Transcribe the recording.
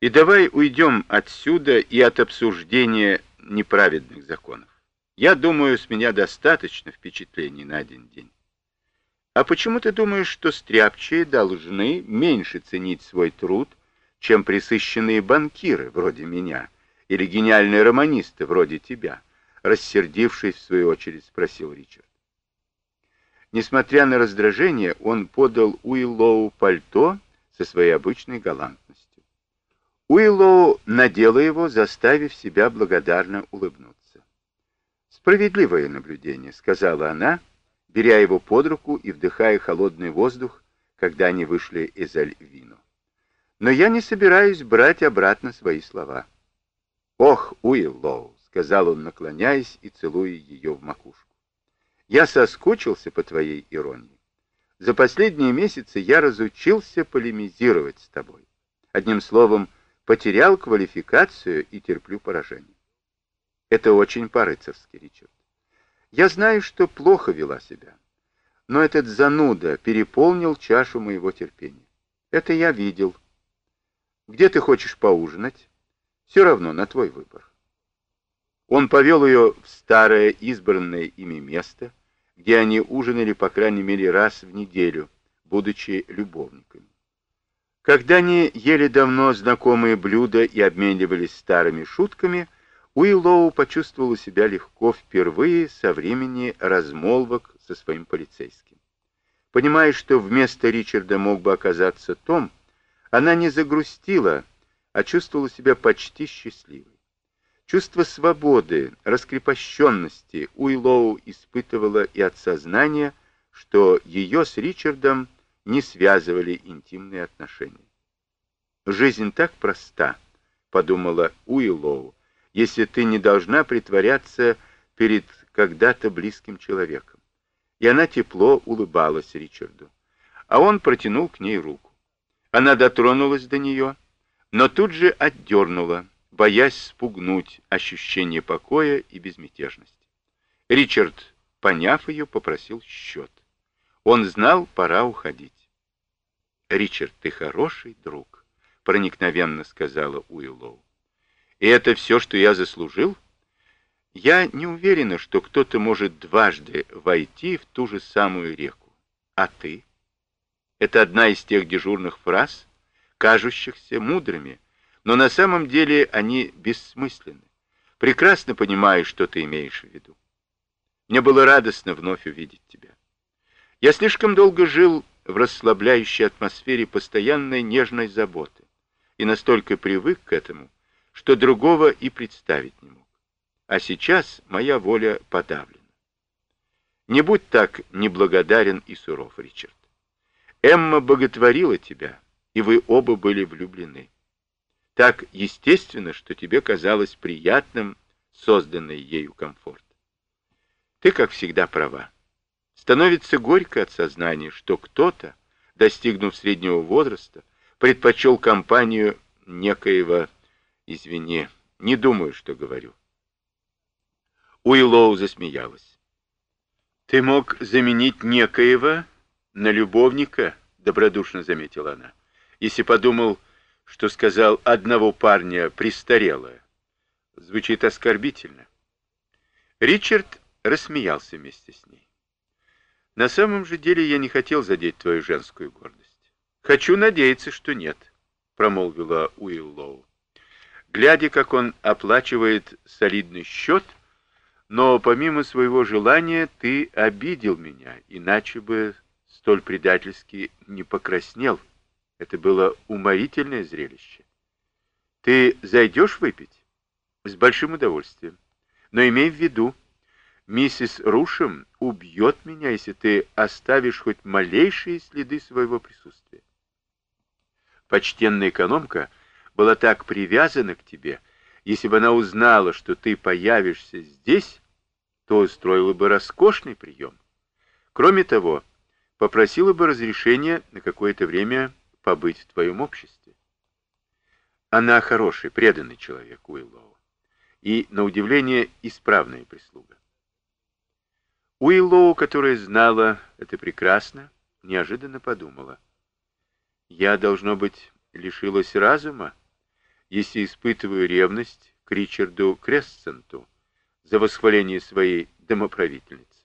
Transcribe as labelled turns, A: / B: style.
A: И давай уйдем отсюда и от обсуждения неправедных законов. Я думаю, с меня достаточно впечатлений на один день. А почему ты думаешь, что стряпчие должны меньше ценить свой труд, чем присыщенные банкиры, вроде меня, или гениальные романисты, вроде тебя? Рассердившись, в свою очередь, спросил Ричард. Несмотря на раздражение, он подал Уиллоу пальто со своей обычной галантностью. Уиллоу надела его, заставив себя благодарно улыбнуться. «Справедливое наблюдение», — сказала она, беря его под руку и вдыхая холодный воздух, когда они вышли из Альвино. «Но я не собираюсь брать обратно свои слова». «Ох, Уиллоу», — сказал он, наклоняясь и целуя ее в макушку. «Я соскучился по твоей иронии. За последние месяцы я разучился полемизировать с тобой. Одним словом, потерял квалификацию и терплю поражение. Это очень по-рыцарски, Ричард. Я знаю, что плохо вела себя, но этот зануда переполнил чашу моего терпения. Это я видел. Где ты хочешь поужинать? Все равно, на твой выбор. Он повел ее в старое избранное ими место, где они ужинали по крайней мере раз в неделю, будучи любовниками. Когда они ели давно знакомые блюда и обменивались старыми шутками, Уиллоу почувствовала себя легко впервые со времени размолвок со своим полицейским. Понимая, что вместо Ричарда мог бы оказаться Том, она не загрустила, а чувствовала себя почти счастливой. Чувство свободы, раскрепощенности Уиллоу испытывала и от сознания, что ее с Ричардом не связывали интимные отношения. «Жизнь так проста», — подумала Уиллоу, «если ты не должна притворяться перед когда-то близким человеком». И она тепло улыбалась Ричарду, а он протянул к ней руку. Она дотронулась до нее, но тут же отдернула, боясь спугнуть ощущение покоя и безмятежности. Ричард, поняв ее, попросил счет. Он знал, пора уходить. «Ричард, ты хороший друг», — проникновенно сказала Уиллоу. «И это все, что я заслужил?» «Я не уверена, что кто-то может дважды войти в ту же самую реку. А ты?» Это одна из тех дежурных фраз, кажущихся мудрыми, но на самом деле они бессмысленны. Прекрасно понимаю, что ты имеешь в виду. Мне было радостно вновь увидеть тебя. Я слишком долго жил в расслабляющей атмосфере постоянной нежной заботы и настолько привык к этому, что другого и представить не мог. А сейчас моя воля подавлена. Не будь так неблагодарен и суров, Ричард. Эмма боготворила тебя, и вы оба были влюблены так естественно, что тебе казалось приятным созданный ею комфорт. Ты, как всегда, права. Становится горько от сознания, что кто-то, достигнув среднего возраста, предпочел компанию некоего, извини, не думаю, что говорю. Уиллоу засмеялась. «Ты мог заменить некоего на любовника?» — добродушно заметила она. «Если подумал, что сказал одного парня престарелое. Звучит оскорбительно. Ричард рассмеялся вместе с ней. На самом же деле я не хотел задеть твою женскую гордость. Хочу надеяться, что нет, промолвила Уиллоу. Глядя, как он оплачивает солидный счет, но помимо своего желания ты обидел меня, иначе бы столь предательски не покраснел. Это было уморительное зрелище. Ты зайдешь выпить? С большим удовольствием. Но имей в виду, миссис Рушем убьет меня, если ты оставишь хоть малейшие следы своего присутствия. Почтенная экономка была так привязана к тебе, если бы она узнала, что ты появишься здесь, то устроила бы роскошный прием. Кроме того, попросила бы разрешения на какое-то время побыть в твоем обществе. Она хороший, преданный человек, Уиллоу, и, на удивление, исправная прислуга. Уиллоу, которая знала это прекрасно, неожиданно подумала. Я, должно быть, лишилась разума, если испытываю ревность к Ричарду Крессенту за восхваление своей домоправительницы.